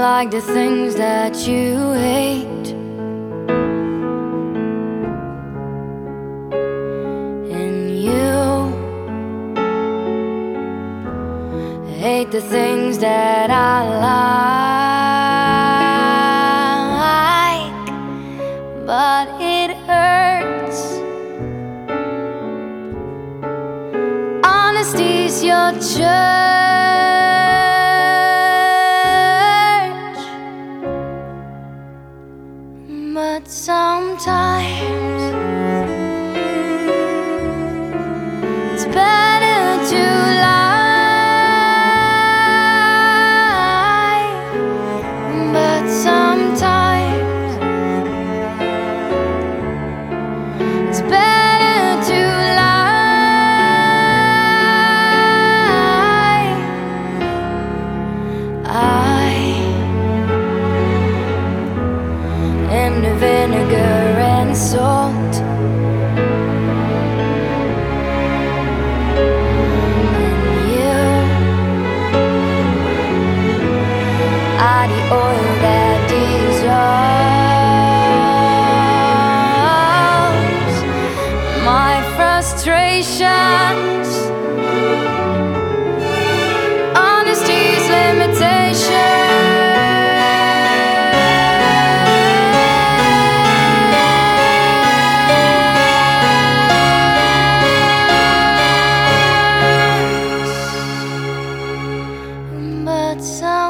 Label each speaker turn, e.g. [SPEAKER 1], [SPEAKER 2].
[SPEAKER 1] like the things that you hate. And you hate the things that I like, but it hurts. Honesty's your church. Vinegar and salt. And you are the oil that dissolves my frustration. So.